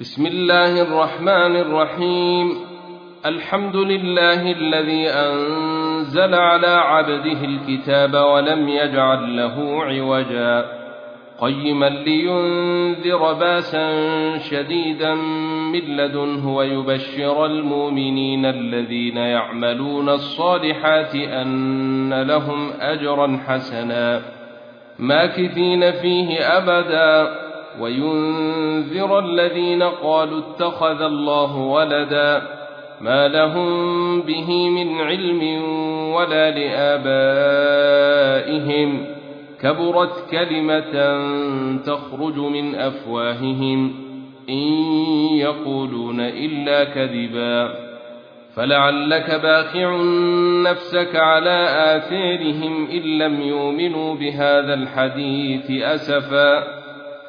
بسم الله الرحمن الرحيم. الحمد لله الذي أنزل على عبده الكتاب ولم يجعل له عوجا. قيما لينذر باسا شديدا من لدنه ويبشر المؤمنين الذين يعملون الصالحات أن لهم أجرا حسنا. ماكثين فيه أبدا. وينذر الذين قالوا اتخذ الله ولدا ما لهم به من علم ولا لآبائهم. كبرت كلمة تخرج من أفواههم. إن يقولون إلا كذبا. فلعلك باخع نفسك على آثارهم إن لم يؤمنوا بهذا الحديث أسفا.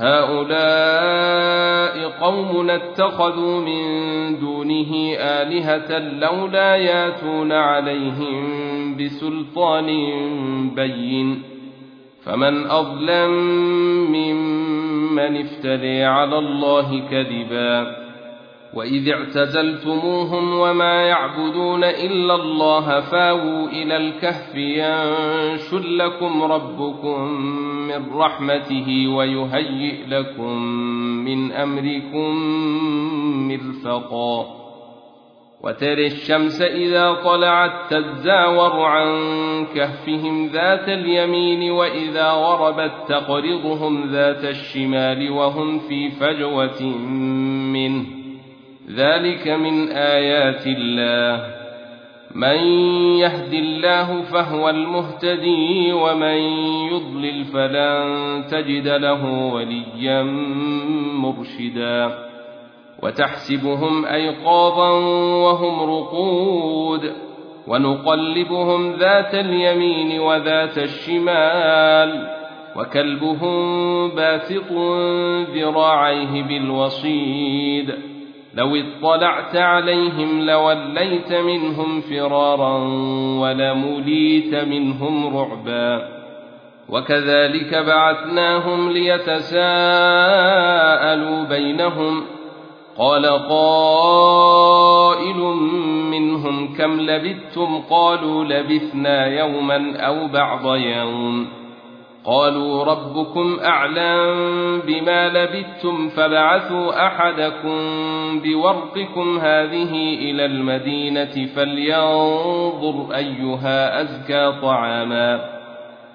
هؤلاء قوم اتخذوا من دونه آلهة لولا ياتون عليهم بسلطان بين. فمن أظلم ممن افتري على الله كذبا. وإذ اعتزلتموهم وما يعبدون إلا الله فاووا إلى الكهف ينشر لكم ربكم من رحمته ويهيئ لكم من أمركم مرفقا وترى الشمس إذا طلعت تزاور عن كهفهم ذات اليمين وإذا غربت تقرضهم ذات الشمال وهم في فجوة منه ذلك من آيات الله. من يهد الله فهو المهتدي ومن يضلل فلن تجد له وليا مرشدا. وتحسبهم أيقاظا وهم رقود. ونقلبهم ذات اليمين وذات الشمال. وكلبهم باسط ذراعيه بالوصيد. لو اطلعت عليهم لوليت منهم فرارا ولمليت منهم رعبا وكذلك بعثناهم ليتساءلوا بينهم قال قائل منهم كم لبثتم؟ قالوا لبثنا يوما أو بعض يوم. قالوا ربكم أعلم بما لبثتم فبعثوا أحدكم بورقكم هذه إلى المدينة فلينظر أيها أزكى طعاما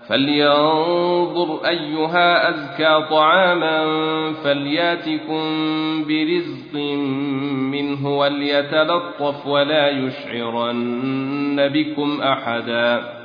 فلينظر أيها أزكى طعاما فلياتكم برزق منه وليتلطف ولا يشعرن بكم أحدا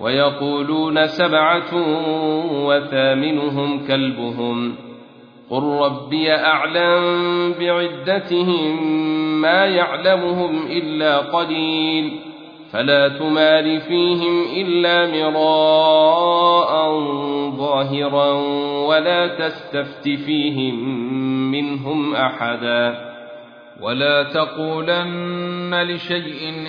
ويقولون سبعة وثامنهم كلبهم قل ربي أعلم بعدتهم ما يعلمهم إلا قليل فلا تمار فيهم إلا مراء ظاهرا ولا تستفت فيهم منهم أحدا ولا تقولن لشيء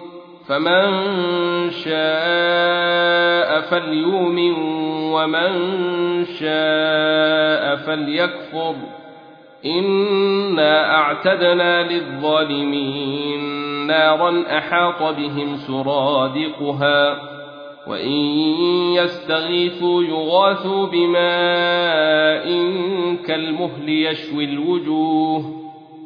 فمن شاء فليؤمن ومن شاء فليكفر انا اعتدنا للظالمين نارا احاط بهم سرادقها وان يستغيثوا يغاثوا بماء كالمهل يشوي الوجوه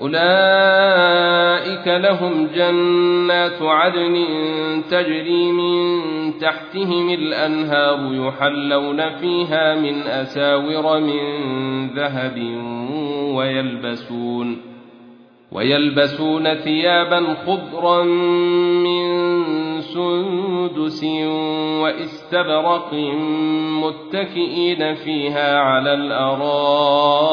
اولئك لهم جنات عدن تجري من تحتهم الانهار يحلون فيها من اساور من ذهب ويلبسون ويلبسون ثيابا خضرا من سندس واستبرق متكئين فيها على الارائك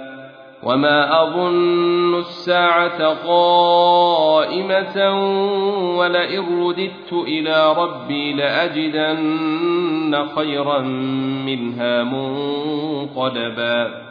وما اظن الساعة قائمه ولئن رددت إلى ربي لاجدن خيرا منها منقلبا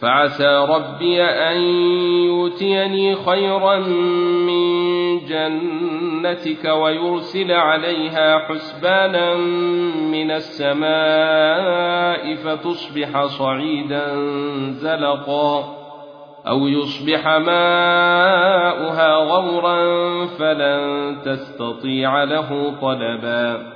فعسى ربي أن يؤتيني خيرا من جنتك ويرسل عليها حسبانا من السماء فتصبح صعيدا زلقا أو يصبح ماؤها غورا فلن تستطيع له طلبا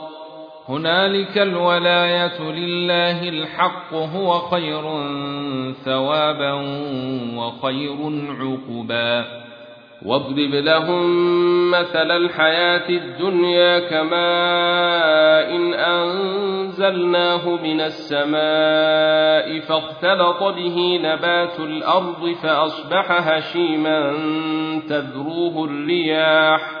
هنالك الولاية لله الحق هو خير ثوابا وخير عقبا. واضرب لهم مثل الحياة الدنيا كماء إن أنزلناه من السماء فاختلط به نبات الأرض فأصبح هشيما تذروه الرياح.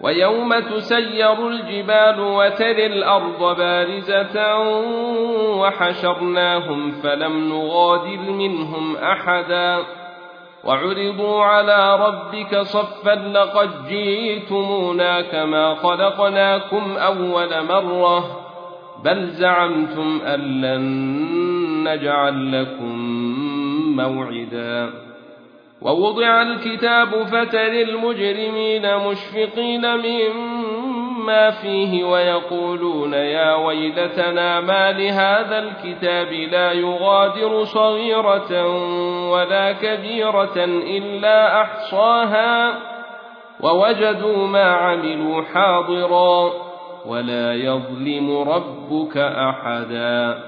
ويوم تسير الجبال وتري الأرض بارزة وحشرناهم فلم نغادر منهم أحدا وعرضوا على ربك صفا لقد جئتمونا كما خلقناكم أول مرة بل زعمتم أن لن نجعل لكم موعدا ووضع الكتاب فترى المجرمين مشفقين مما فيه ويقولون يا ويلتنا ما لهذا الكتاب لا يغادر صغيرة ولا كبيرة إلا أحصاها ووجدوا ما عملوا حاضرا ولا يظلم ربك أحدا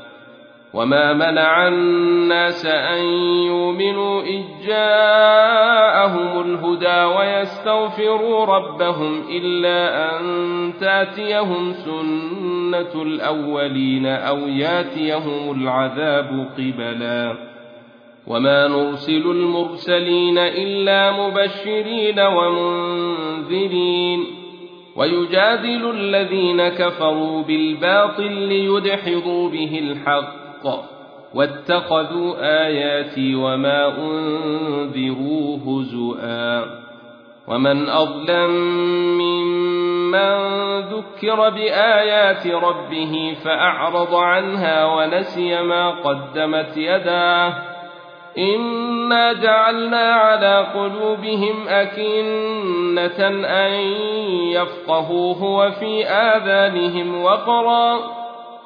وما منع الناس أن يؤمنوا إذ جاءهم الهدى ويستغفروا ربهم إلا أن تاتيهم سنة الأولين أو ياتيهم العذاب قبلا وما نرسل المرسلين إلا مبشرين ومنذرين ويجادل الذين كفروا بالباطل ليدحضوا به الحق الحق واتخذوا آياتي وما أنذروا هزؤا ومن أظلم ممن ذكر بآيات ربه فأعرض عنها ونسي ما قدمت يداه إنا جعلنا على قلوبهم أكنة أن يفقهوه وفي آذانهم وقرا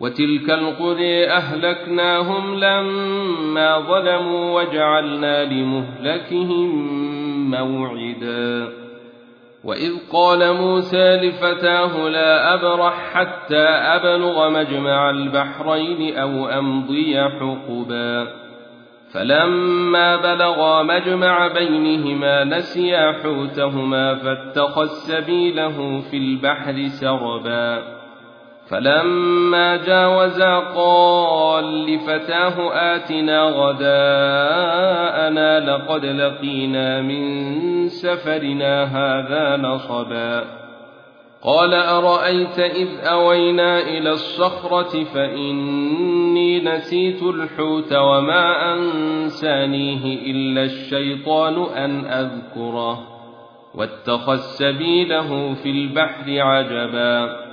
وتلك القرى أهلكناهم لما ظلموا وجعلنا لمهلكهم موعدا. وإذ قال موسى لفتاه لا أبرح حتى أبلغ مجمع البحرين أو أمضي حقبا. فلما بلغا مجمع بينهما نسيا حوتهما فاتخذ سبيله في البحر سربا. فلما جاوزا قال لفتاه آتنا غداءنا لقد لقينا من سفرنا هذا نصبا. قال أرأيت إذ أوينا إلى الصخرة فإني نسيت الحوت وما أنسانيه إلا الشيطان أن أذكره. واتخذ سبيله في البحر عجبا.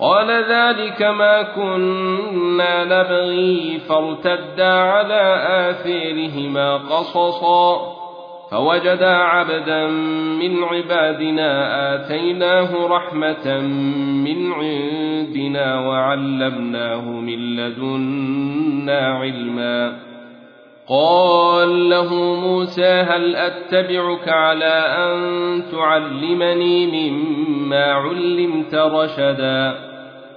قال ذلك ما كنا نبغي فارتدا على آثيرهما قصصا فوجدا عبدا من عبادنا آتيناه رحمة من عندنا وعلمناه من لدنا علما قال له موسى هل أتبعك على أن تعلمني مما علمت رشدا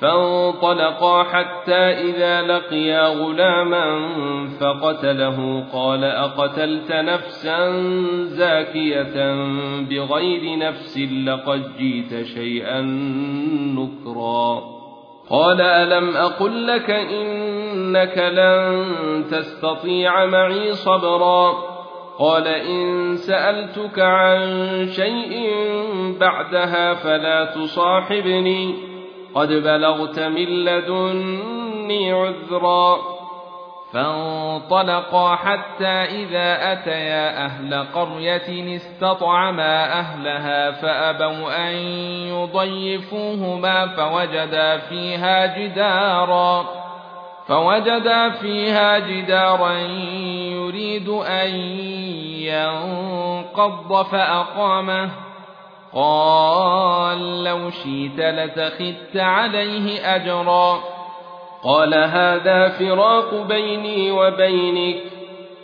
فانطلقا حتى إذا لقيا غلاما فقتله. قال أقتلت نفسا زاكية بغير نفس لقد جيت شيئا نكرا. قال ألم أقل لك إنك لن تستطيع معي صبرا؟ قال إن سألتك عن شيء بعدها فلا تصاحبني. قد بلغت من لدني عذرا فانطلقا حتى إذا أتيا أهل قرية استطعما أهلها فأبوا أن يضيفوهما فوجدا فيها جدارا فوجدا فيها جدارا يريد أن ينقض فأقامه قال لو شئت لتخذت عليه أجرا. قال هذا فراق بيني وبينك.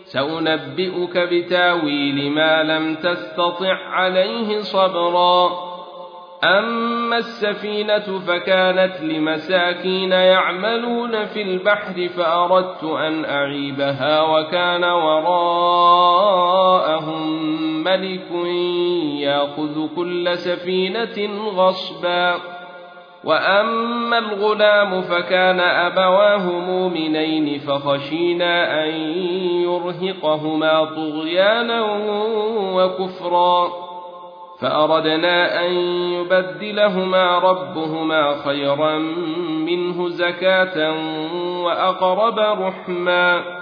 سأنبئك بتأويل ما لم تستطع عليه صبرا. أما السفينة فكانت لمساكين يعملون في البحر فأردت أن أعيبها وكان وراءهم ملك ياخذ كل سفينة غصبا. وأما الغلام فكان أبواه مؤمنين فخشينا أن يرهقهما طغيانا وكفرا. فأردنا أن يبدلهما ربهما خيرا منه زكاة وأقرب رحما.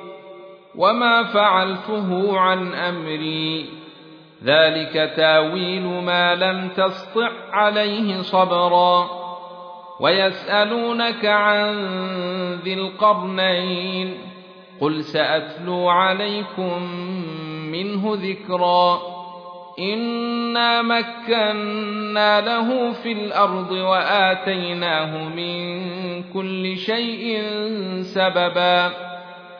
وما فعلته عن امري. ذلك تاويل ما لم تسطع عليه صبرا. ويسالونك عن ذي القرنين. قل ساتلو عليكم منه ذكرا. انا مكنا له في الأرض واتيناه من كل شيء سببا.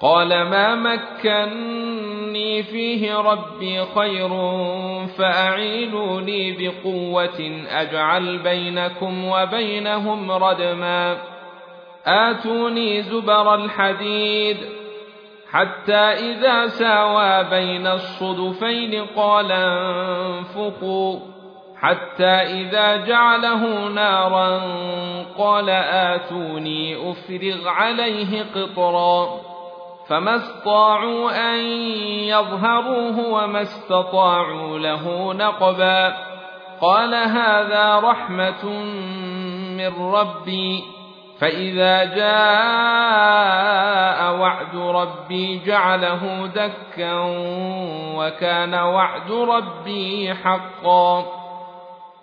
قال ما مكني فيه ربي خير فاعينوني بقوة أجعل بينكم وبينهم ردما. آتوني زبر الحديد حتى إذا ساوى بين الصدفين قال انفقوا حتى إذا جعله نارا قال آتوني أفرغ عليه قطرا. فما استطاعوا ان يظهروه وما استطاعوا له نقبا قال هذا رحمه من ربي فاذا جاء وعد ربي جعله دكا وكان وعد ربي حقا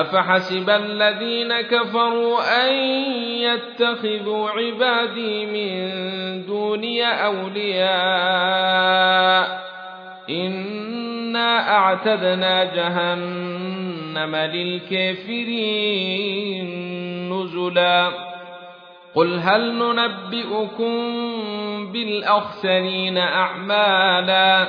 أفحسب الذين كفروا أن يتخذوا عبادي من دوني أولياء إنا أعتدنا جهنم للكافرين نزلا قل هل ننبئكم بالأخسرين أعمالا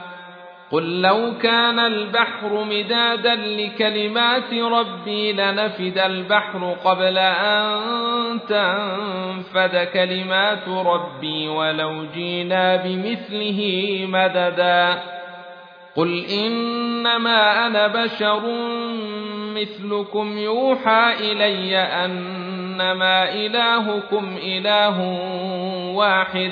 قل لو كان البحر مدادا لكلمات ربي لنفد البحر قبل ان تنفد كلمات ربي ولو جينا بمثله مددا قل انما أنا بشر مثلكم يوحى الي انما الهكم اله واحد